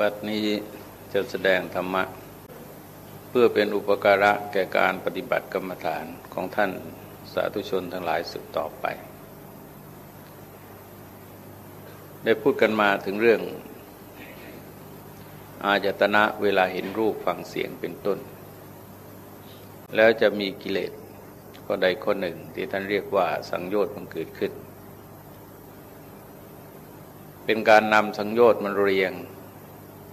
บัดนี้จะแสดงธรรมะ เพื่อเป็นอุปการะแก่การปฏิบัติกรรมฐานของท่านสาธุชนทั้งหลายสืบต่อไป ได้พูดกันมาถึงเรื่อง อาจตนะเวลาเห็นรูปฟังเสียงเป็นต้น แล้วจะมีกิเลสก็ใดข้อหนึ่งที่ท่านเรียกว่าสังโยชน์มันเกิดขึ้น เป็นการนำสังโยชน์มันเรียง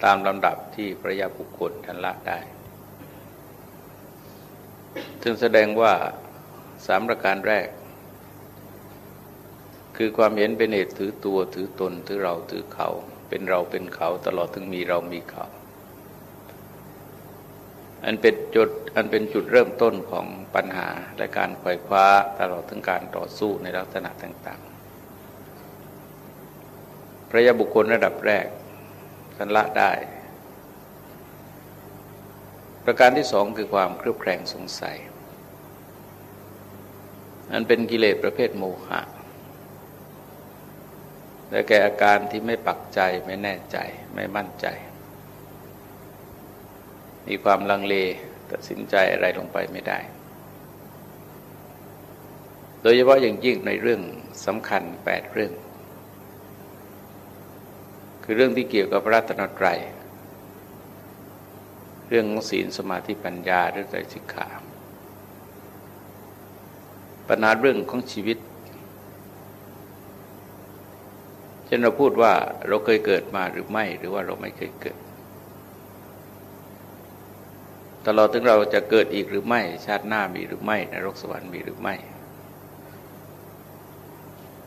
ตามลำดับที่พระยาบุคคลท่านละได้ ถึงแสดงว่าสามประการแรก คือความเห็นเป็นเหตุถือตัวถือตนถือเราถือเขา เป็นเราเป็นเขาตลอดถึงมีเรามีเขา อันเป็นจุดอันเป็นจุดเริ่มต้นของปัญหาและการไขว่คว้าตลอดถึงการต่อสู้ในลักษณะต่าง ๆ พระยาบุคคลระดับแรก ท่านละได้ ประการที่สองคือความเครือบแคลงสงสัยอันเป็นกิเลสประเภทโมหะและแก่อาการที่ไม่ปักใจไม่แน่ใจไม่มั่นใจ มีความลังเลตัดสินใจอะไรลงไปไม่ได้ โดยเฉพาะอย่างยิ่งในเรื่องสำคัญแปดเรื่อง คือเรื่องที่เกี่ยวกับพระรัตนตรัย เรื่องของศีลสมาธิปัญญาเรื่องใจสิกขาปัญหาเรื่องของชีวิตเช่นเราพูดว่าเราเคยเกิดมาหรือไม่หรือว่าเราไม่เคยเกิดตลอดถึงเราจะเกิดอีกหรือไม่ ชาติหน้ามีหรือไม่นรกสวรรค์มีหรือไม่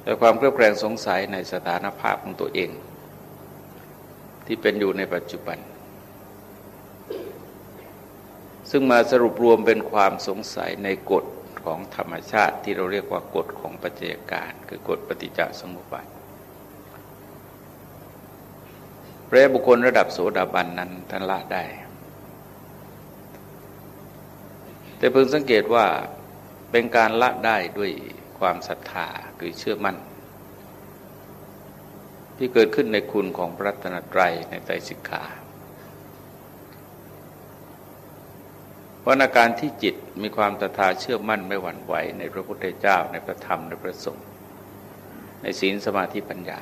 แต่ความเครือบแคลงสงสัยในสถานภาพของตัวเอง ที่เป็นอยู่ในปัจจุบัน ซึ่งมาสรุปรวมเป็นความสงสัยในกฎของธรรมชาติที่เราเรียกว่ากฎของปัจจัยการ คือกฎปฏิจจสมุปบาทพระบุคคลระดับโสดาบันนั้นท่านละได้ แต่เพิ่งสังเกตว่าเป็นการละได้ด้วยความศรัทธาคือเชื่อมั่น ที่เกิดขึ้นในคุณของพระตนตรัยในไตรสิกขาเพราะอาการที่จิตมีความตถาเชื่อมั่นไม่หวั่นไหว ในพระพุทธเจ้าในพระธรรมในพระสงฆ์ในศีลสมาธิปัญญา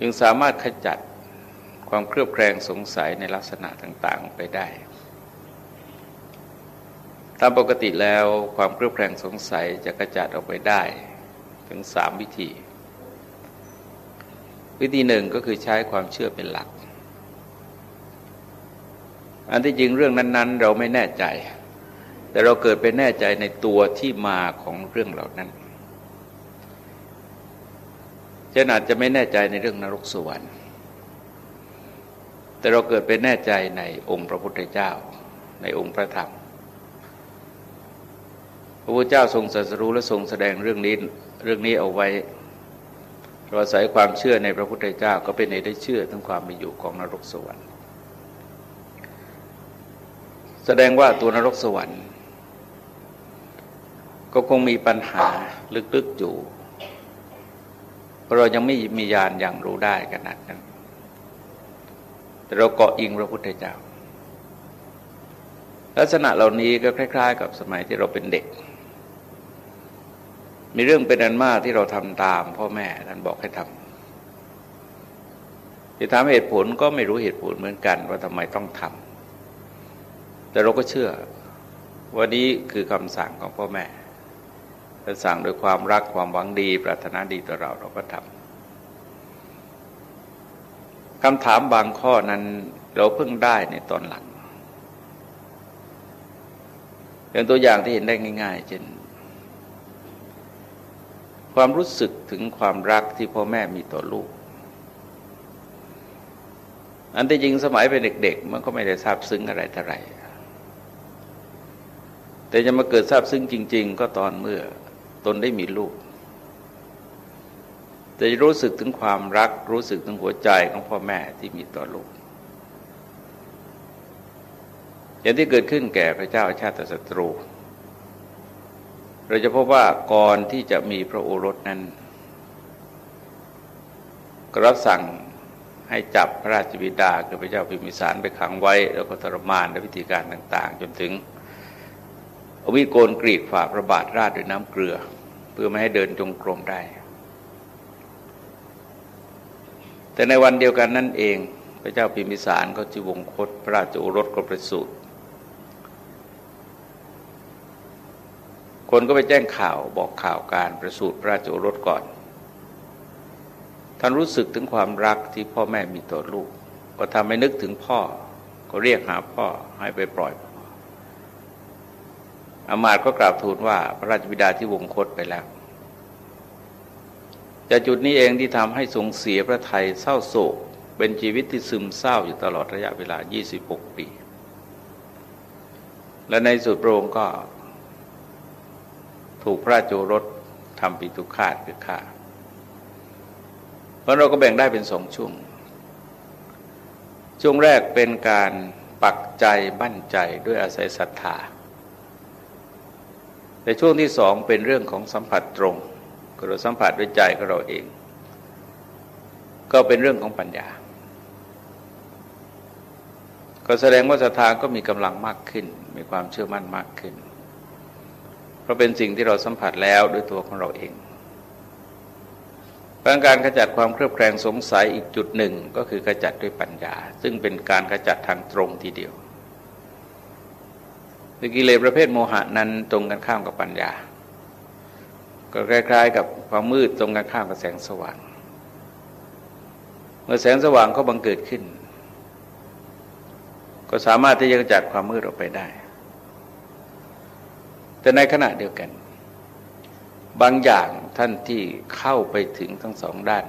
ยังสามารถขจัดความเครือบแคลงสงสัยในลักษณะต่างๆไปได้ ตามปกติแล้วความเครือบแคลงสงสัยจะกระจัดออกไปได้ ถึงสามวิธี วิธีหนึ่งก็คือใช้ความเชื่อเป็นหลัก อันที่จริงเรื่องนั้น ๆ เราไม่แน่ใจ แต่เราเกิดไปแน่ใจในตัวที่มาของเรื่องเหล่านั้นเช่นอาจจะไม่แน่ใจในเรื่องนรกสวรรค์ แต่เราเกิดไปแน่ใจในองค์พระพุทธเจ้า ในองค์พระธรรมพระพุทธเจ้าทรงสัสรู้และทรงแสดงเรื่องนี้ เรื่องนี้เอาไว้เราอาศัยความเชื่อในพระพุทธเจ้าก็เป็นในได้เชื่อทั้งความมีอยู่ของนรกสวรรค์ แสดงว่าตัวนรกสวรรค์ ก็คงมีปัญหาลึกๆอยู่ เพราะเรายังไม่มียานอย่างรู้ได้ขนาดนั้น แต่เราเกาะอิงพระพุทธเจ้า ลักษณะเหล่านี้ก็คล้าย ๆ กับสมัยที่เราเป็นเด็ก มีเรื่องเป็นอันมากที่เราทำตามพ่อแม่ท่านบอกให้ทำที่ถามเหตุผลก็ไม่รู้เหตุผลเหมือนกันว่าทำไมต้องทำแต่เราก็เชื่อว่านี้คือคำสั่งของพ่อแม่ท่านสั่งโดยความรักความหวังดี ปรารถนาดีต่อเราเราก็ทำคำถามบางข้อนั้นเราเพิ่งได้ในตอนหลังอย่างตัวอย่างที่เห็นได้ง่าย ๆ เช่น ความรู้สึกถึงความรักที่พ่อแม่มีต่อลูก อันที่จริงสมัยเป็นเด็ก ๆ มันก็ไม่ได้ทราบซึ้งอะไรเท่าไรแต่จะมาเกิดทราบซึ้งจริง ๆ ก็ตอนเมื่อตนได้มีลูก แต่จะรู้สึกถึงความรัก รู้สึกถึงหัวใจของพ่อแม่ที่มีต่อลูก อย่างที่เกิดขึ้นแก่พระเจ้าชาติศัตรู เราจะพบว่าก่อนที่จะมีพระโอรสนั้นกรับสั่งให้จับพระราชบิดาคือพระเจ้าพิมพิสารไปขังไว้ แล้วก็ทรมานด้วยวิธีการต่าง ๆ จนถึงอามีดโกนกรีดฝ่าพระบาทราดด้วยน้ำเกลือ เพื่อไม่ให้เดินจงกรมได้ แต่ในวันเดียวกันนั่นเอง พระเจ้าพิมพิสารก็จีวงคต พระราชโอรสก็ประสูติ คนก็ไปแจ้งข่าวบอกข่าวการประสูติพระราชโอรสก่อน ท่านรู้สึกถึงความรักที่พ่อแม่มีต่อลูก ก็ทำให้นึกถึงพ่อ ก็เรียกหาพ่อให้ไปปล่อยอามาตก็กราบทูลว่าพระราชบิดาที่วงคตไปแล้วจากจุดนี้เองที่ทำให้ทรงเสียพระไทยเศร้าโศก เป็นชีวิตที่ซึมเศร้าอยู่ตลอดระยะเวลา 26 ปี และในสุดพระองค์ก็ ถูกพระโจรสทำปิตุคาตคือฆ่า เพราะเราก็แบ่งได้เป็นสองช่วง ช่วงแรกเป็นการปักใจบั้นใจด้วยอาศัยศรัทธา แต่ช่วงที่สองเป็นเรื่องของสัมผัสตรงเราสัมผัสด้วยใจของเราเอง ก็เป็นเรื่องของปัญญา ก็แสดงว่าศรัทธาก็มีกำลังมากขึ้น มีความเชื่อมั่นมากขึ้น ราะเป็นสิ่งที่เราสัมผัสแล้วด้วยตัวของเราเองาการขจัดความเครือบแคลงสงสัยอีกจุดหนึ่งก็คือขจัดด้วยปัญญา ซึ่งเป็นการขจัดทางตรงทีเดียวกิเลสประเภทโมหะนั้นตรงกันข้ามกับปัญญา ก็คล้าย ๆ กับความมืดตรงกันข้ามกับแสงสว่าง เมื่อแสงสว่างเขาบังเกิดขึ้น ก็สามารถที่จะขจัดความมืดออกไปได้ แต่ในขณะเดียวกัน บางอย่างท่านที่เข้าไปถึงทั้งสองด้าน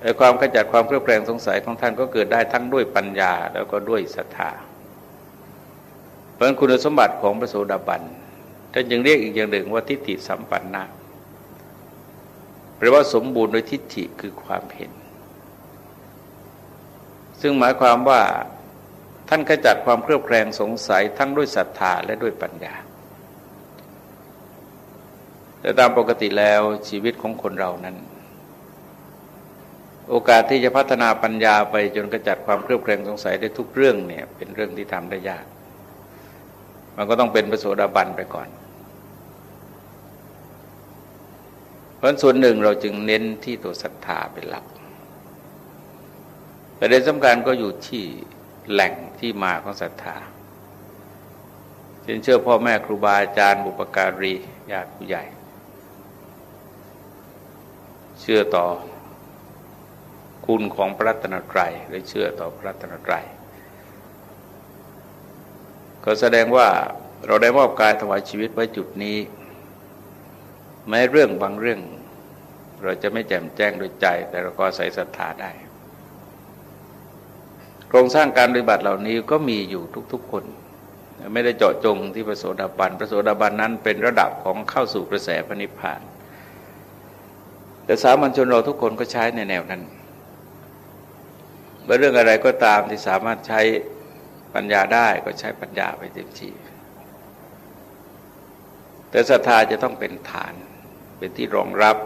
แต่ความขจัดความเครือบแคลงสงสัยของท่านก็เกิดได้ทั้งด้วยปัญญาแล้วก็ด้วยศรัทธา เพราะคุณสมบัติของพระโสดาบันท่านจึงเรียกอีกอย่างหนึ่งว่าทิฏฐิสัมปันนะแปลว่าสมบูรณ์โดยทิฏฐิคือความเห็น ซึ่งหมายความว่า ท่านขจัดความเครือบแคลงสงสัยทั้งด้วยศรัทธาและด้วยปัญญา แต่ตามปกติแล้วชีวิตของคนเรานั้น โอกาสที่จะพัฒนาปัญญาไปจนกระจัดความเครือบแคลงสงสัยได้ทุกเรื่องเนี่ยเป็นเรื่องที่ทำได้ยาก มันก็ต้องเป็นประโสดาบันไปก่อนเพราะส่วนหนึ่งเราจึงเน้นที่ตัวศรัทธาเป็นหลักแต่ในสำคัญก็อยู่ที่ แหล่งที่มาของศรัทธาเช่นเชื่อพ่อแม่ครูบาอาจารย์บุปการีญาติผู้ใหญ่ เชื่อต่อคุณของพระรัตนตรัยหรือเชื่อต่อพระรัตนตรัยก็แสดงว่าเราได้มอบกายถวายชีวิตไว้จุดนี้ แม้เรื่องบางเรื่อง เราจะไม่แจ่มแจ้งโดยใจ แต่เราก็ใส่ศรัทธาได้ ครงสร้างการปฏิบัติเหล่านี้ก็มีอยู่ทุก ๆ คน ไม่ได้เจาะจงที่พระโสดาบันพระโสดาบันนั้นเป็นระดับของเข้าสู่กระแสพระนิพพาน แต่สามัญชนเราทุกคนก็ใช้ในแนวนั้นเรื่องอะไรก็ตามที่สามารถใช้ปัญญาได้ก็ใช้ปัญญาไปเต็มที่แต่ศรัทธาจะต้องเป็นฐานเป็นที่รองรับ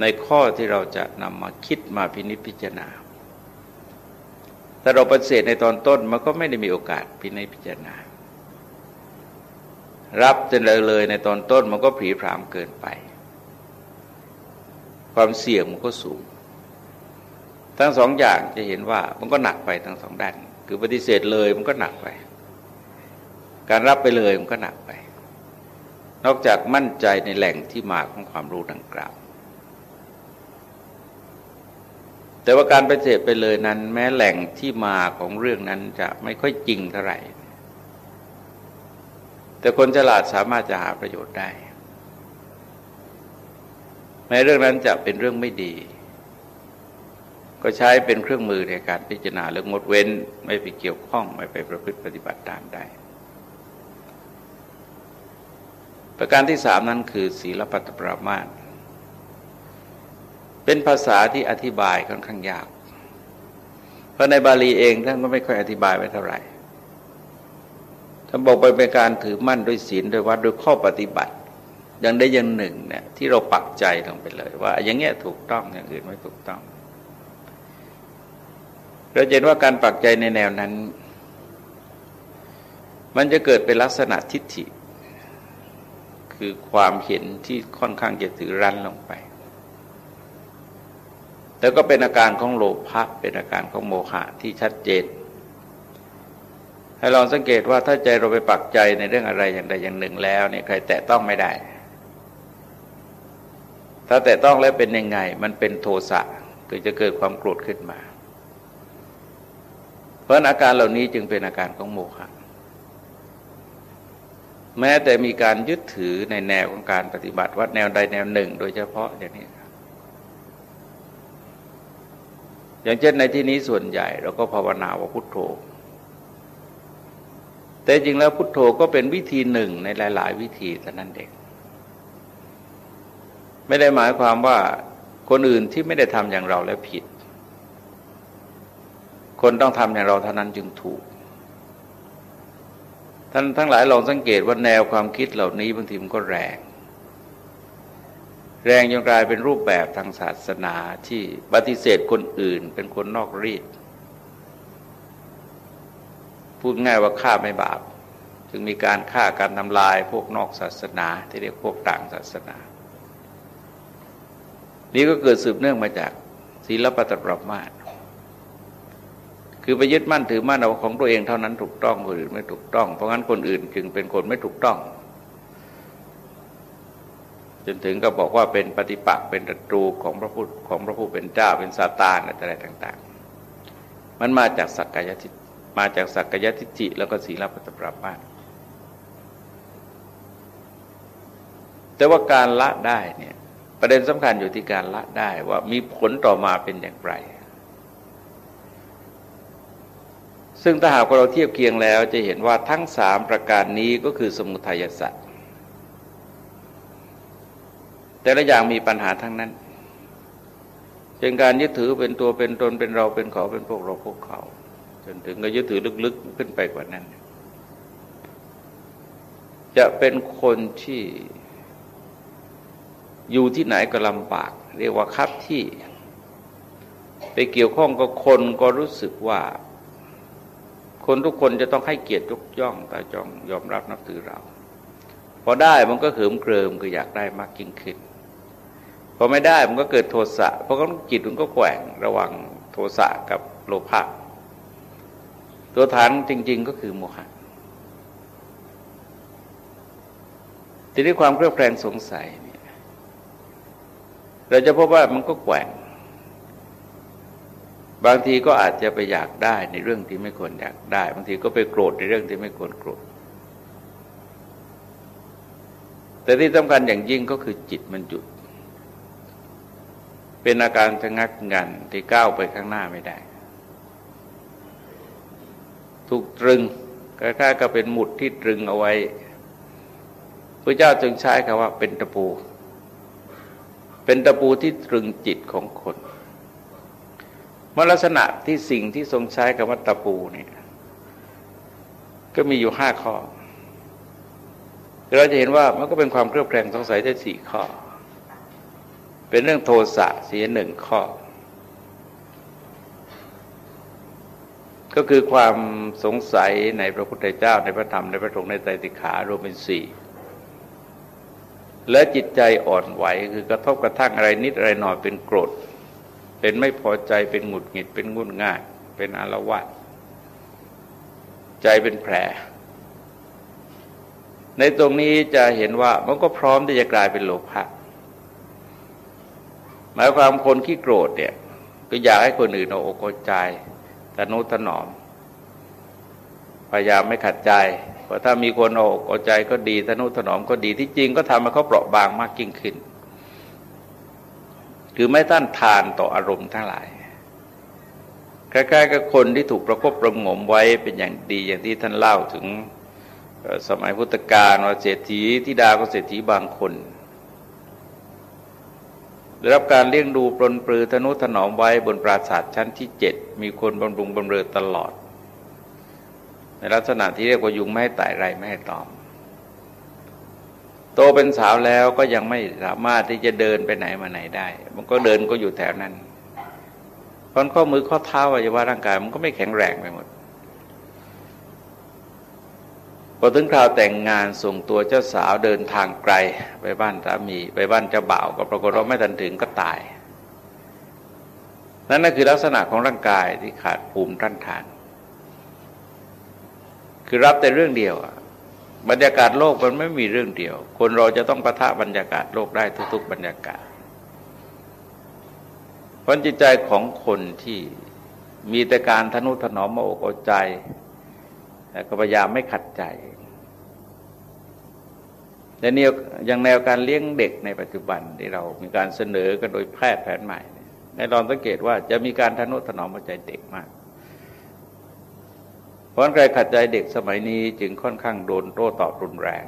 ในข้อที่เราจะนำมาคิดมาพินิจพิจารณา ถ้าเราปฏิเสธในตอนต้นมันก็ไม่ได้มีโอกาสพินัยพิจารณา รับจนเลยเลยในตอนต้นมันก็ผีพรามเกินไป ความเสี่ยงมันก็สูง ทั้งสองอย่างจะเห็นว่ามันก็หนักไปทั้งสองด้าน คือปฏิเสธเลยมันก็หนักไป การรับไปเลยมันก็หนักไป นอกจากมั่นใจในแหล่งที่มาของความรู้ดังกล่าว แต่ว่าการไปเสพไปเลยนั้น แม้แหล่งที่มาของเรื่องนั้นจะไม่ค่อยจริงเท่าไหร่ แต่คนฉลาดสามารถจะหาประโยชน์ได้ แม้เรื่องนั้นจะเป็นเรื่องไม่ดี ก็ใช้เป็นเครื่องมือในการพิจารณาเรื่องงดเว้นไม่ไปเกี่ยวข้องไม่ไปประพฤติปฏิบัติตามได้ ประการที่สามนั้นคือศีลปัตตปรามาต เป็นภาษาที่อธิบายค่อนข้างยาก เพราะในบาลีเองท่านก็ไม่ค่อยอธิบายไว้เท่าไหร่ท่านบอกไปเป็นการถือมั่นด้วยศีลโดยวัดโดยข้อปฏิบัติ อย่างใดอย่างหนึ่งเนี่ยที่เราปักใจลงไปเลย ว่า อย่างเงี้ยถูกต้องอย่างอื่นไม่ถูกต้องเราเห็นว่าการปักใจในแนวนั้น มันจะเกิดเป็นลักษณะทิฏฐิ คือความเห็นที่ค่อนข้างจะถือรั้นลงไป แล้วก็เป็นอาการของโลภะเป็นอาการของโมหะที่ชัดเจน ให้ลองสังเกตว่าถ้าใจเราไปปักใจในเรื่องอะไรอย่างใดอย่างหนึ่งแล้วเนี่ยใครแตะต้องไม่ได้ ถ้าแตะต้องแล้วเป็นยังไง มันเป็นโทสะคือจะเกิดความโกรธขึ้นมา เพราะอาการเหล่านี้จึงเป็นอาการของโมหะแม้แต่มีการยึดถือในแนวของการปฏิบัติวัดแนวใดแนวหนึ่ง โดยเฉพาะอย่างนี้ อย่างเช่นในที่นี้ส่วนใหญ่เราก็ภาวนาว่าพุทโธ แต่จริงแล้วพุทโธก็เป็นวิธีหนึ่งในหลาย ๆ วิธีแต่นั้นเองไม่ได้หมายความว่าคนอื่นที่ไม่ได้ทำอย่างเราแล้วผิด คนต้องทำอย่างเราเท่านั้นจึงถูก ท่านทั้งหลายลองสังเกตว่าแนวความคิดเหล่านี้บางทีมันก็แรง แรงจนกลายเป็นรูปแบบทางศาสนาที่ปฏิเสธคนอื่นเป็นคนนอกรีดพูดง่ายว่าฆ่าไม่บาปจึงมีการฆ่าการทำลายพวกนอกศาสนา ที่เรียกพวกต่างศาสนา นี่ก็เกิดสืบเนื่องมาจากศีลปฏิบัติมาตคือไปยึดมั่นถือมั่นเอาของตัวเองเท่านั้นถูกต้องคนอื่นไม่ถูกต้อง เพราะงั้นคนอื่นจึงเป็นคนไม่ถูกต้อง จนถึงก็บอกว่าเป็นปฏิปักษ์เป็นศัตรูของพระพุทธของพระผู้เป็นเจ้าเป็นซาตานอะไรต่าง ๆ มันมาจากสักกายทิมาจากสักกายทิฏฐิแล้วก็ศีลปัตปรามาแต่ว่าการละได้เนี่ยประเด็นสำคัญอยู่ที่การละได้ว่ามีผลต่อมาเป็นอย่างไร ซึ่งถ้าหากเราเทียบเคียงแล้วจะเห็นว่าทั้งสามประการนี้ก็คือสมุทัยสัตว์ แต่ละอย่างมีปัญหาทั้งนั้นเช่นการยึดถือเป็นตัวเป็นตนเป็นเราเป็นเขาเป็นพวกเราพวกเขา จนถึงก็ยึดถือลึกๆขึ้นไปกว่านั้น จะเป็นคนที่อยู่ที่ไหนก็ลำบาก เรียกว่าคับที่ ไปเกี่ยวข้องกับคนก็รู้สึกว่า คนทุกคนจะต้องให้เกียรติยกย่องตาจองยอมรับนับถือเรา พอได้มันก็เขิมเกริมคืออยากได้มากยิ่งขึ้น พอไม่ได้มันก็เกิดโทสะเพราะจิตมันก็แกว่งระหว่างโทสะกับโลภะตัวฐานจริง ๆ ก็คือโมหะทีนี้ความเครือบแคลงสงสัยเนี่ยเราจะพบว่ามันก็แกว่ง บางทีก็อาจจะไปอยากได้ในเรื่องที่ไม่ควรอยากได้ บางทีก็ไปโกรธในเรื่องที่ไม่ควรโกรธแต่ที่สำคัญอย่างยิ่งก็คือจิตมันหยุด เป็นอาการชะงักงันที่ก้าวไปข้างหน้าไม่ได้ ถูกตรึงคล้ายๆกับเป็นหมุดที่ตรึงเอาไว้พระเจ้าจึงใช้คำว่าเป็นตะปู เป็นตะปูที่ตรึงจิตของคนมลักษณะที่สิ่งที่ทรงใช้คำว่าตะปูเนี่ยก็มีอยู่ห้าข้อเราจะเห็นว่ามันก็เป็นความเครือบแคลงสงสัยได้สี่ข้อ เป็นเรื่องโทสะเสียหนึ่งข้อ ก็คือความสงสัยในพระพุทธเจ้าในพระธรรมในพระสงฆ์ในไตรสิกขารวมเป็นสี่และจิตใจอ่อนไหวคือกระทบกระทั่งอะไรนิดอะไรหน่อยเป็นโกรธ เป็นไม่พอใจเป็นหงุดหงิดเป็นงุนง่าย เป็นอารวาสใจเป็นแผล ในตรงนี้จะเห็นว่ามันก็พร้อมที่จะกลายเป็นโลภะ หมายความคนขี้โกรธเนี่ย ก็อยากให้คนอื่นเอาอกเอาใจแต่นุถนอมพยายามไม่ขัดใจเพราะถ้ามีคนเอาอกเอาใจก็ดีตนุถนอมก็ดีที่จริงก็ทำให้เขาเปราะบางมากยิ่งขึ้นคือไม่ต้านทานต่ออารมณ์ทั้งหลายคล้ายๆกับคนที่ถูกประคบประงมไว้เป็นอย่างดีอย่างที่ท่านเล่าถึงสมัยพุทธกาลว่าเศรษฐีที่ดาก็เศรษฐีบางคน ได้รับการเลี้ยงดูปลนปลือธนุถนอมไว้บนปราสาทชั้นที่เจ็ดมีคนบำรุงบำเรอตลอด ในลักษณะที่เรียกว่ายุงไม่ให้ไต่ไรไม่ให้ตอม โตเป็นสาวแล้วก็ยังไม่สามารถที่จะเดินไปไหนมาไหนได้ มันก็เดินก็อยู่แถวนั้นเพราะข้อมือข้อเท้าอวัยวะร่างกายมันก็ไม่แข็งแรงไปหมด พอถึงคราวแต่งงานส่งตัวเจ้าสาวเดินทางไกลไปบ้านสามีไปบ้านเจ้าบ่าวก็ปรากฏว่าไม่ทันถึงก็ตาย นั่นนั่นคือลักษณะของร่างกายที่ขาดภูมิต้านทาน คือรับแต่เรื่องเดียวบรรยากาศโลกมันไม่มีเรื่องเดียว คนเราจะต้องประทะบรรยากาศโลกได้ทุก ๆ บรรยากาศเพราะจิตใจของคนที่มีแต่การทนุถนอมมาอกเอาใจ แต่ก็พยายามไม่ขัดใจแต่เนี่ยอย่างแนวการเลี้ยงเด็กในปัจจุบันที่เรามีการเสนอกันโดยแพทย์แผนใหม่ในลองสังเกตว่าจะมีการทนุถนอมใจเด็กมาก เพราะใครขัดใจเด็กสมัยนี้จึงค่อนข้างโดนโต้ตอบรุนแรง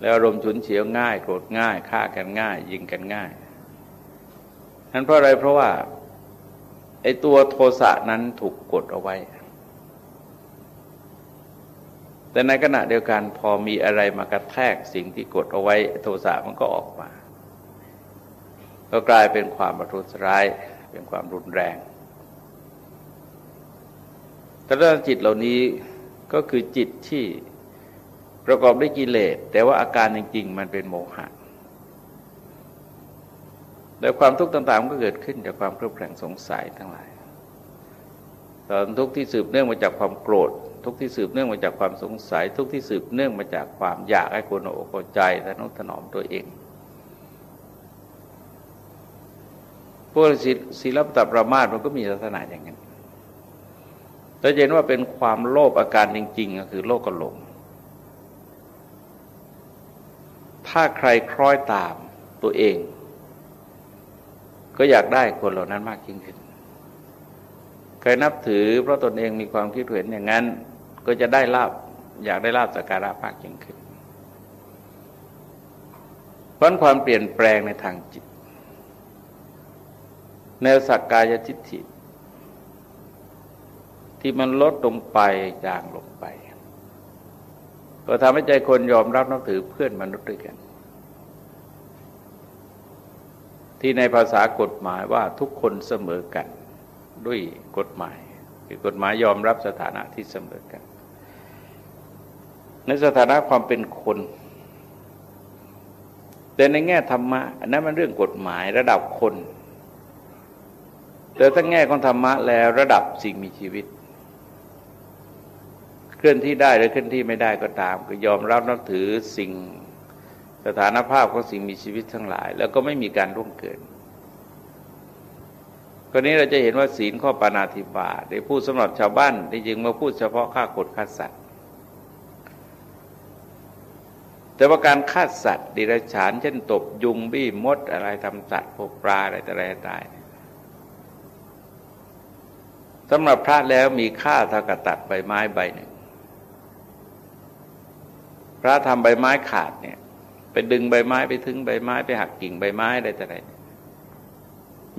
แล้วอารมณ์ฉุนเฉียวง่ายโกรธง่ายฆ่ากันง่าย ยิงกันง่ายนั้นเพราะอะไรเพราะว่าไอ้ตัวโทสะนั้นถูกกดเอาไว้ แต่ในขณะเดียวกันพอมีอะไรมากระแทกสิ่งที่กดเอาไว้โทสะมันก็ออกมา ก็กลายเป็นความประทุษร้าย เป็นความรุนแรง แต่เรื่องจิตเหล่านี้ก็คือจิตที่ประกอบด้วยกิเลส แต่ว่าอาการจริง ๆ มันเป็นโมหะแต่ความทุกข์ต่างๆก็เกิดขึ้นจากความเครือบแคลงสงสัยทั้งหลาย ทุกข์ที่สืบเนื่องมาจากความโกรธ ทุกที่สืบเนื่องมาจากความสงสัย ทุกที่สืบเนื่องมาจากความอยากให้คนอกเข้าใจและนุถนอมตัวเองพวกศิลปตประมาทมันก็มีลักษณะอย่างนั้นแต่เห็นว่าเป็นความโลภอาการจริง ๆ ก็คือโลภกระหลง ถ้าใครคล้อยตามตัวเอง ก็อยากได้คนเหล่านั้นมากยิ่งขึ้น ใครนับถือเพราะตนเองมีความคิดเห็นอย่างนั้น ก็จะได้ลาบอยากได้ลาบสักการะมากยิ่งขึ้นเพราะความเปลี่ยนแปลงในทางจิต แนวสักกายทิฏฐิที่มันลดลงไปจางลงไป ก็ทำให้ใจคนยอมรับนับถือเพื่อนมนุษย์ด้วยกัน ที่ในภาษากฎหมายว่าทุกคนเสมอกัน ด้วยกฎหมาย คือกฎหมายยอมรับสถานะที่เสมอกัน ในสถานะความเป็นคน แต่ในแง่ธรรมะอันนั้นมันเรื่องกฎหมายระดับคน แต่ถ้าแง่ของธรรมะแล้วระดับสิ่งมีชีวิต เคลื่อนที่ได้หรือเคลื่อนที่ไม่ได้ก็ตาม ก็ยอมรับนับถือสิ่งสถานภาพของสิ่งมีชีวิตทั้งหลาย แล้วก็ไม่มีการร่วงเกิน คนนี้เราจะเห็นว่าศีลข้อปานาธิบาได้พูดสำหรับชาวบ้านที่จริงมาพูดเฉพาะฆ่ากดฆ่าสัตว์ แต่ว่าการฆ่าสัตว์ดิรัจฉานเช่นตบยุงบี้มดอะไรทำสัตว์พวกปลาอะไรแต่อะไรตายสำหรับพระแล้วมีค่าเท่ากับตัดใบไม้ใบหนึ่ง พระทำใบไม้ขาดเนี่ย ไปดึงใบไม้ไปถึงใบไม้ไปหักกิ่งใบไม้อะไรแต่ไร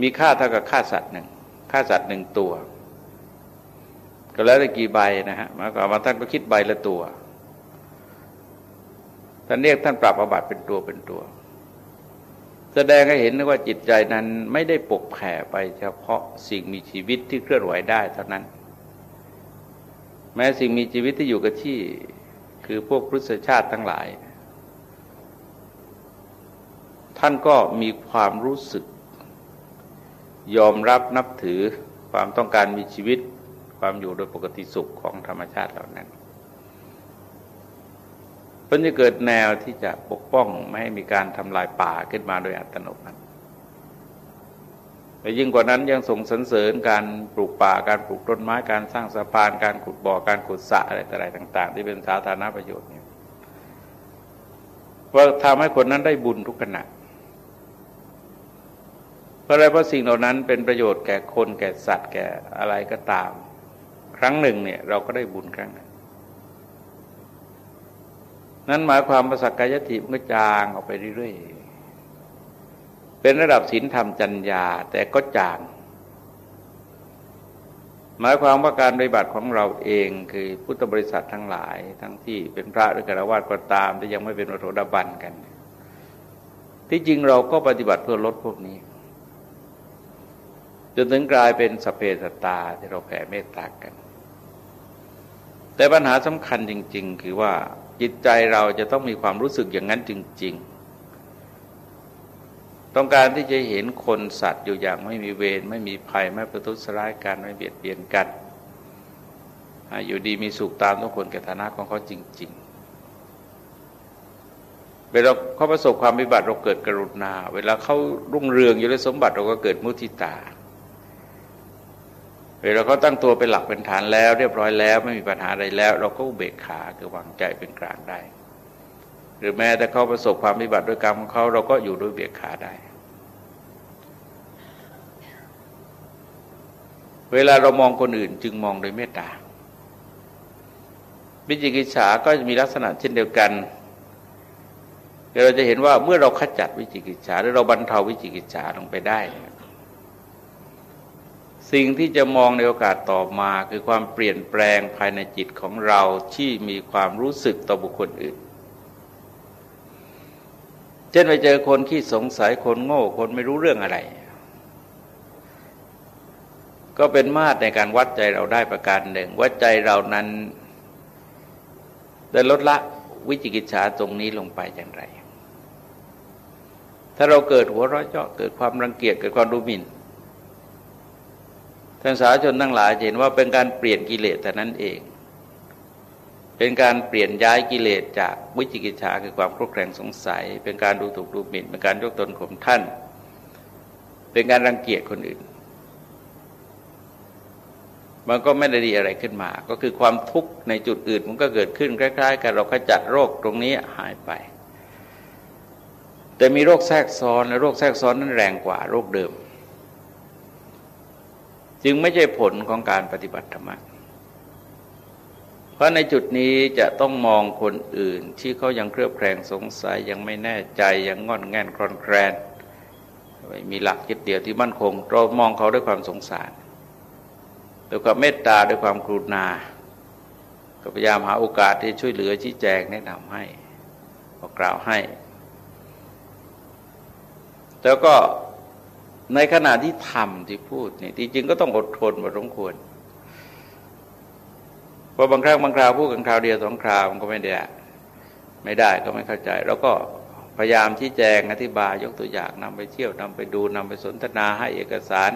มีค่าเท่ากับค่าสัตว์หนึ่งค่าสัตว์หนึ่งตัว ก็แล้วได้กี่ใบนะฮะมาก่อนมาท่านก็คิดใบละตัวท่านเรียกท่านปรับอาบัติเป็นตัวเป็นตัว แสดงให้เห็นว่าจิตใจนั้นไม่ได้ปกแผ่ไปเฉพาะสิ่งมีชีวิตที่เคลื่อนไหวได้เท่านั้น แม้สิ่งมีชีวิตที่อยู่กับที่คือพวกพุทธชาติทั้งหลาย ท่านก็มีความรู้สึก ยอมรับนับถือความต้องการมีชีวิต ความอยู่โดยปกติสุขของธรรมชาติเหล่านั้นเพราะจะเกิดแนวที่จะปกป้องไม่ให้มีการทำลายป่าขึ้นมาโดยอัตโนมัติแต่ยิ่งกว่านั้นยังส่งสรรเสริญการปลูกป่าการปลูกต้นไม้การสร้างสะพานการขุดบ่อการขุดสระอะไรต่าง ๆ ที่เป็นสาธารณประโยชน์เนี่ยว่าทำให้คนนั้นได้บุญทุกขณะ เพราะอะไรเพราะสิ่งเหล่านั้นเป็นประโยชน์แก่คนแก่สัตว์แก่อะไรก็ตาม ครั้งหนึ่งเนี่ยเราก็ได้บุญครั้งนั้นหมายความว่าสักกายติมันก็จางออกไปเรื่อยๆ เป็นระดับศีลธรรมจัญญาแต่ก็จาง หมายความว่าการปฏิบัติของเราเองคือพุทธบริษัททั้งหลาย ทั้งที่เป็นพระหรือฆราวาสก็ตามที่ยังไม่เป็นโสดาบันกัน ที่จริงเราก็ปฏิบัติเพื่อลดพวกนี้ จนถึงกลายเป็นสเปสตาที่เราแผ่เมตตากัน แต่ปัญหาสำคัญจริง ๆ คือว่าจิตใจเราจะต้องมีความรู้สึกอย่างนั้นจริง ๆ ต้องการที่จะเห็นคนสัตว์อยู่อย่างไม่มีเวรไม่มีภัยไม่ประทุษร้ายกันไม่เบียดเบียนกันอยู่ดีมีสุขตามทุกคนแก่ฐานะของเขาจริง ๆเวลาเขาประสบความวิบัติเราเกิดกรุณา เวลาเขารุ่งเรืองอยู่ในสมบัติเราก็เกิดมุทิตา เวลาเขาตั้งตัวเป็นหลักเป็นฐานแล้ว เรียบร้อยแล้วไม่มีปัญหาอะไรแล้ว เราก็เบกขาคือวางใจเป็นกลางได้ หรือแม้แต่เขาประสบความวิบัติด้วยกรรมของเขาเราก็อยู่ด้วยเบกขาได้ เวลาเรามองคนอื่นจึงมองโดยเมตตาวิจิกิจฉาก็มีลักษณะเช่นเดียวกันเราจะเห็นว่าเมื่อเราขจัดวิจิกิจฉาหรือเราบรรเทาวิจิกิจฉาลงไปได้ สิ่งที่จะมองในโอกาสต่อมาคือความเปลี่ยนแปลงภายในจิตของเราที่มีความรู้สึกต่อบุคคลอื่น เช่นไปเจอคนที่สงสัยคนโง่คนไม่รู้เรื่องอะไร ก็เป็นมาตรในการวัดใจเราได้ประการหนึ่งว่าใจเรานั้นได้ลดละวิจิกิจฉาตรงนี้ลงไปอย่างไร ถ้าเราเกิดหัวร้อยเจาะเกิดความรังเกียจเกิดความดูหมิ่น ท่านสาชนทั้งหลายเห็นว่าเป็นการเปลี่ยนกิเลสแต่นั้นเอง เป็นการเปลี่ยนย้ายกิเลสจากวิจิกิจฉาคือความครุกแคลงสงสัย เป็นการดูถูกดูหมิ่นเป็นการยกตนข่มท่าน เป็นการรังเกียจคนอื่น มันก็ไม่ได้ดีอะไรขึ้นมา ก็คือความทุกข์ในจุดอื่นมันก็เกิดขึ้นคล้ายๆ กันเราขจัดโรคตรงนี้หายไป แต่มีโรคแทรกซ้อนและโรคแทรกซ้อนนั้นแรงกว่าโรคเดิม จึงไม่ใช่ผลของการปฏิบัติธรรมเพราะในจุดนี้จะต้องมองคนอื่นที่เขายังเครือบแคลงสงสัยยังไม่แน่ใจยังงอนแง่นคลอนแคลนมีหลักยึดเดียวที่มั่นคง เรามองเขาด้วยความสงสารด้วยความเมตตาด้วยความกรุณา ก็พยายามหาโอกาสที่ช่วยเหลือชี้แจงแนะนำให้บอกกล่าวให้ แล้วก็ ในขณะที่ทำที่พูดนี่ที่จริงก็ต้องอดทนบสมควรเพราะบางครั้งบางคราวพูดกันคราวเดียวสองคราวมันก็ไม่ได้ไม่ได้ก็ไม่เข้าใจ แล้วก็พยายามชี้แจงอธิบายยกตัวอย่างนำไปเที่ยวนำไปดูนำไปสนทนาให้เอกสาร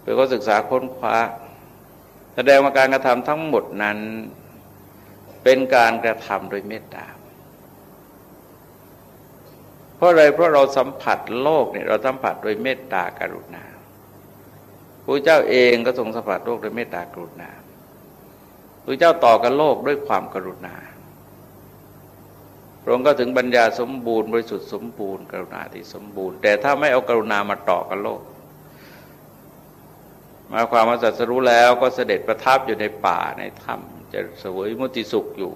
เพื่อเขาศึกษาค้นคว้า แสดงว่าการกระทำทั้งหมดนั้น เป็นการกระทำโดยเมตตา ราะอะไรเพราะเราสัมผัสโลกเนี่ยเราสัมผัสโดยเมตตากรุณาพระเจ้าเองก็ทรงสัมผัสโลกโดยเมตตากรุณาพระเจ้าต่อกับโลกด้วยความกรุณาพระองค์ก็ถึงบัญญาสมบูรณ์บริสุทธิ์สมบูรณ์กรุณาที่สมบูรณ์ แต่ถ้าไม่เอากรุณามาต่อกับโลกมาความว่าสัตรู้แล้วก็เสด็จประทับอยู่ในป่าในถ้ำจะสวยมุติสุขอยู่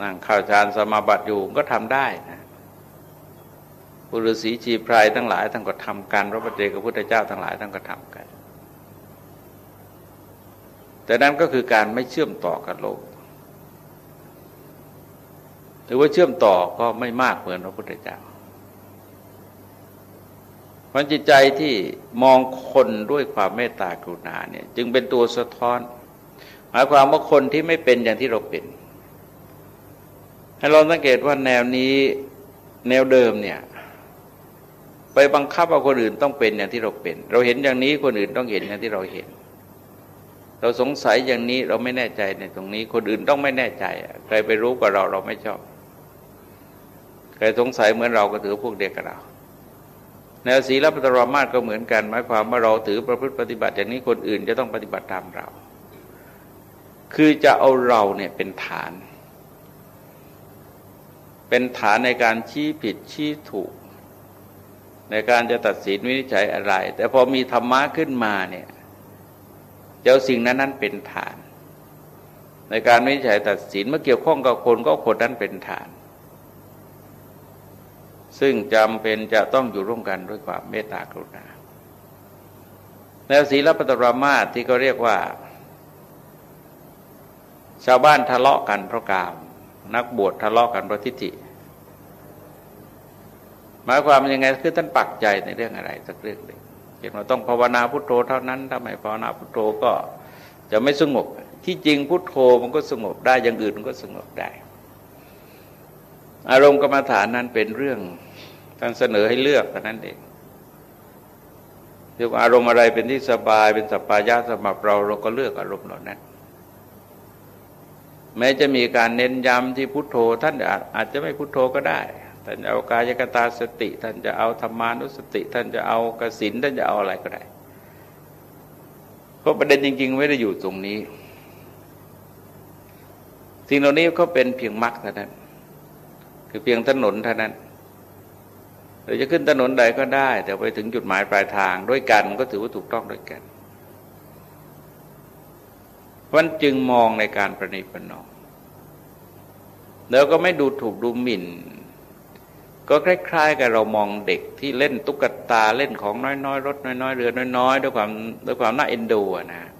นั่งข้าวฌานสมาบัติอยู่ก็ทำได้นะ บุรุษีชีพรายทั้งหลายทั้งก็ทำกันพระปฏิเจกพุทธเจ้าทั้งหลายทั้งก็ทำกัน แต่นั้นก็คือการไม่เชื่อมต่อกับโลก หรือว่าเชื่อมต่อก็ไม่มากเหมือนพระพุทธเจ้าราะจิตใจที่มองคนด้วยความเมตตากรุณาเนี่ยจึงเป็นตัวสะท้อน หมายความว่าคนที่ไม่เป็นอย่างที่เราเป็นให้เราสังเกตว่าแนวนี้แนวเดิมเนี่ย ไปบังคับว่าคนอื่นต้องเป็นอย่างที่เราเป็น เราเห็นอย่างนี้คนอื่นต้องเห็นอย่างที่เราเห็น เราสงสัยอย่างนี้เราไม่แน่ใจในตรงนี้ คนอื่นต้องไม่แน่ใจใครไปรู้กับเราเราไม่ชอบใครสงสัยเหมือนเราก็ถือพวกเดียวกับเราแนวศีลปตรมาสก็เหมือนกันหมายความว่าเราถือประพฤติปฏิบัติอย่างนี้คนอื่นจะต้องปฏิบัติตามเรา คือจะเอาเราเนี่ยเป็นฐาน เป็นฐานในการชี้ผิดชี้ถูก ในการจะตัดสินวินิจฉัยอะไร แต่พอมีธรรมะขึ้นมาเนี่ยเจ้าสิ่งนั้นนั้นเป็นฐาน ในการวินิจฉัยตัดสินเมื่อเกี่ยวข้องกับคนก็คนนั้นเป็นฐาน ซึ่งจำเป็นจะต้องอยู่ร่วมกันด้วยความเมตตากรุณาแนวศีลปตรมาที่เขาเรียกว่า ชาวบ้านทะเลาะกันเพราะกาม นักบวชทะเลาะกันเพราะทิฏฐิ หมายความยังไงคือท่านปักใจในเรื่องอะไรสักเรื่องหนึ่งเห็นว่าต้องภาวนาพุทโธเท่านั้นถ้าไมภาวนาพุทโธก็จะไม่สงบ ที่จริงพุทโธมันก็สงบได้อย่างอื่นมันก็สงบได้ อารมณ์กรรมฐานนั้นเป็นเรื่องท่านเสนอให้เลือกแต่นั้นเองเรียกว่าอารมณ์อะไรเป็นที่สบายเป็นสปายะสำหรับเราเราก็เลือกอารมณ์เหล่านั้น แม้จะมีการเน้นย้ำที่พุทโธท่านอาจจะไม่พุทโธก็ได้ ท่านจะเอากายกตาสติ ท่านจะเอาธรรมานุสติ ท่านจะเอากสินท่านจะเอาอะไรก็ได้เพราะประเด็นจริง ๆ ไม่ได้อยู่ตรงนี้ สิ่งเหล่านี้เขาเป็นเพียงมรรคเท่านั้น คือเพียงถนนเท่านั้นเราจะขึ้นถนนใดก็ได้ แต่ไปถึงจุดหมายปลายทาง ด้วยกันก็ถือว่าถูกต้องด้วยกันวันจึงมองในการประนิประนอมแล้วก็ไม่ดูถูกดูหมิ่น ก็คล้ายๆกับเรามองเด็กที่เล่นตุ๊กตาเล่นของน้อยๆรถน้อยๆเรือน้อยๆด้วยความด้วยความน่าเอ็นดูนะ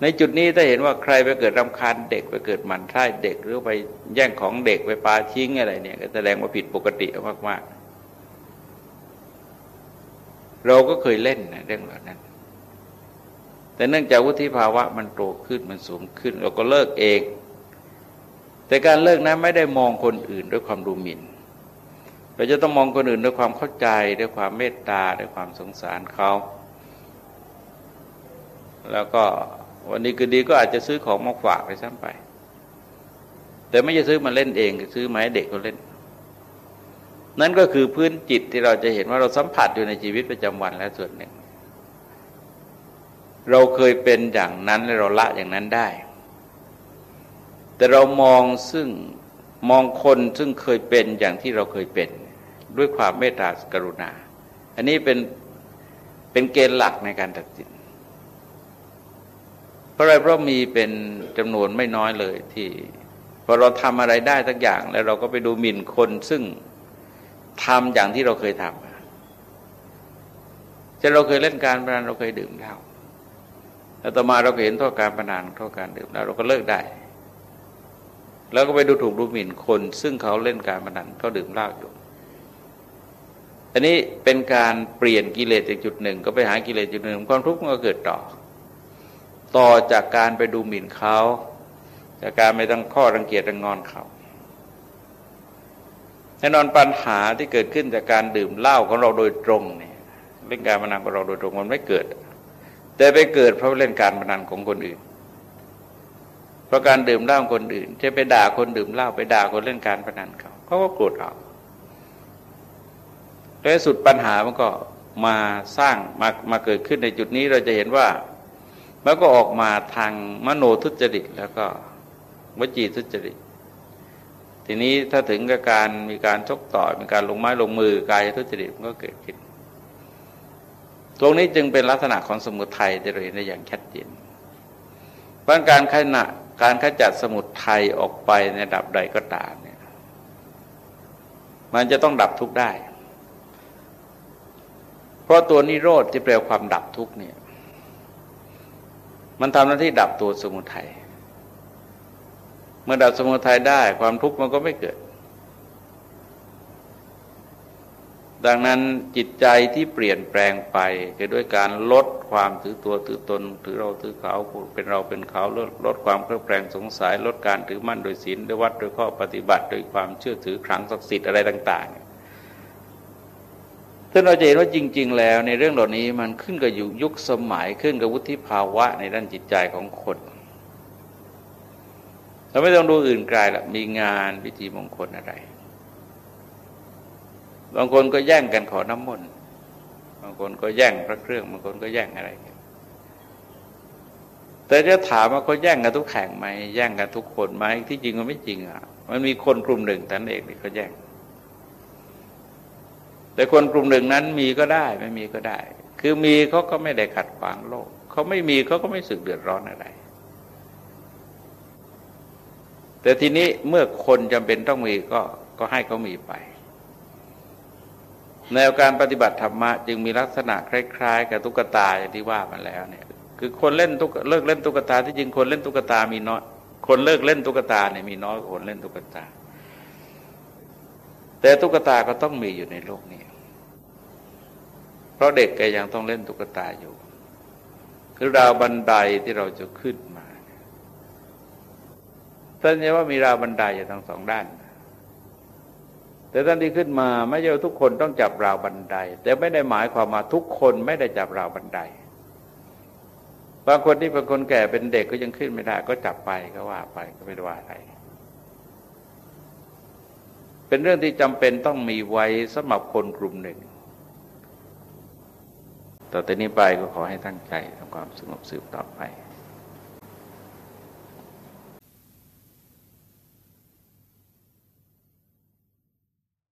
ในจุดนี้ถ้าเห็นว่าใครไปเกิดรำคาญเด็กไปเกิดหมันไส้เด็กหรือไปแย่งของเด็กไปปาทิ้งอะไรเนี่ยก็แสดงว่าผิดปกติมากๆ เราก็เคยเล่นนะเรื่องเหล่านั้น แต่เนื่องจากวุฒิภาวะมันโตขึ้นมันสูงขึ้น เราก็เลิกเอง แต่การเลิกนั้นไม่ได้มองคนอื่นด้วยความดูหมิ่น เราจะต้องมองคนอื่นด้วยความเข้าใจด้วยความเมตตาด้วยความสงสารเขา แล้วก็วันนี้คือดีก็อาจจะซื้อของมาฝากไปซ้ำไป แต่ไม่จะซื้อมาเล่นเองซื้อมาให้เด็กเขาเล่น นั่นก็คือพื้นจิตที่เราจะเห็นว่าเราสัมผัสอยู่ในชีวิตประจำวันแล้วส่วนหนึ่ง เราเคยเป็นอย่างนั้นและเราละอย่างนั้นได้ แต่เรามองซึ่งมองคนซึ่งเคยเป็นอย่างที่เราเคยเป็น ด้วยความเมตตากรุณา อันนี้เป็นเป็นเกณฑ์หลักในการตัดสิน เพราะอะไรเพราะมีเป็นจำนวนไม่น้อยเลยที่พอเราทำอะไรได้สักอย่าง แล้วเราก็ไปดูหมิ่นคนซึ่งทำอย่างที่เราเคยทำจะเราเคยเล่นการพนันเราเคยดื่มเหล้าแล้วต่อมาเราเห็นโทษการพนันโทษการดื่มแล้วเราก็เลิกได้ แล้วก็ไปดูถูกดูหมิ่นคน ซึ่งเขาเล่นการพนันเขาดื่มเหล้าอยู่อันนี้เป็นการเปลี่ยนกิเลสจากจุดหนึ่ง ก็ไปหากิเลสจุดหนึ่งความทุกข์มันก็เกิดต่อ ต่อจากการไปดูหมิ่นเขา จากการไม่ต้งข้อรังเกียจรังงอนเขาแน่นอนปัญหาที่เกิดขึ้นจากการดื่มเหล้าของเราโดยตรงเนี่ยเล่นการพนันของเราโดยตรงมันไม่เกิด แต่ไปเกิดเพราะเล่นการพนันของคนอื่น เพราะการดื่มเหล้าคนอื่น จะไปด่าคนดื่มเหล้าไปด่าคนเล่นการพนันเขาเขาก็โกรธเราแลวสุดปัญหามันก็มาสร้างมามาเกิดขึ้นในจุดนี้เราจะเห็นว่ามันก็ออกมาทางมโนทุจริตแล้วก็วจีทุจริต ทีนี้ถ้าถึงกับการมีการชกต่อยมีการลงไม้ลงมือกายทุจริตมันก็เกิดขึ้น ตรงนี้จึงเป็นลักษณะของสมุทัยที่เราเห็นได้อย่างชัดเจนเพราะการขณะ การขจัดสมุทัยออกไปในดับใดก็ตามเนี่ยมันจะต้องดับทุกได้ เพราะตัวนิโรธที่แปลความดับทุกเนี่ย มันทำหน้าที่ดับตัวสมุทัยเมื่อดับสมุทัยได้ความทุกข์มันก็ไม่เกิด ดังนั้นจิตใจที่เปลี่ยนแปลงไปคือด้วยการลดความถือตัวถือตน ถือเราถือเขาเป็นเราเป็นเขาลดลดความเครือบแปลงสงสัย ลดการถือมั่นโดยศีลด้วยวัดโดยข้อปฏิบัติโดยความเชื่อถือครั้งศักดิ์สิทธิ์อะไรต่างๆซึ่งเราจะเห็นว่าจริง ๆ แล้ว ในเรื่องเหล่านี้มันขึ้นกับยุยุคสมัยขึ้นกับวุฒิภาวะในด้านจิตใจของคนเราไม่ต้องดูอื่นไกลละมีงานพิธีมงคลอะไร บางคนก็แย่งกันขอน้ำมนต์บางคนก็แย่งพระเครื่องบางคนก็แย่งอะไรกันแต่จะถามว่าเขาแย่งกันทุกแข่งไหมแย่งกันทุกคนไหมที่จริงมันไม่จริงอะ มันมีคนกลุ่มหนึ่งท่านเองที่เขาแย่ง แต่คนกลุ่มหนึ่งนั้นมีก็ได้ไม่มีก็ได้ คือมีเขาก็ไม่ได้ขัดขวางโลกเขาไม่มีเขาก็ไม่สึกเดือดร้อนอะไร แต่ทีนี้เมื่อคนจำเป็นต้องมีก็ก็ให้เขามีไป แนวการปฏิบัติธรรมะจึงมีลักษณะคล้าย ๆ กับตุ๊กตาอย่างที่ว่ามาแล้วเนี่ยคือคนเล่นตุ๊กเลิกเล่นตุ๊กตาที่จริงคนเล่นตุ๊กตามีน้อยคนเลิกเล่นตุ๊กตาเนี่ยมีน้อยคนเล่นตุ๊กตา แต่ตุ๊กตาก็ต้องมีอยู่ในโลกนี้เพราะเด็กแกยังต้องเล่นตุ๊กตาอยู่คือราวบันไดที่เราจะขึ้นมาท่านจะว่ามีราวบันไดอยู่ทั้งสองด้าน แต่ท่านที่ขึ้นมาไม่ใช่ทุกคนต้องจับราวบันได แต่ไม่ได้หมายความมาทุกคนไม่ได้จับราวบันได บางคนที่เป็นคนแก่เป็นเด็กก็ยังขึ้นไม่ได้ ก็จับไปก็ว่าไปก็ไม่ได้ว่าอะไร เป็นเรื่องที่จำเป็นต้องมีไว้สำหรับคนกลุ่มหนึ่งต่อแต่นี้ไปก็ขอให้ตั้งใจทำความสงบสืบต่อไป